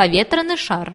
Поветренный шар.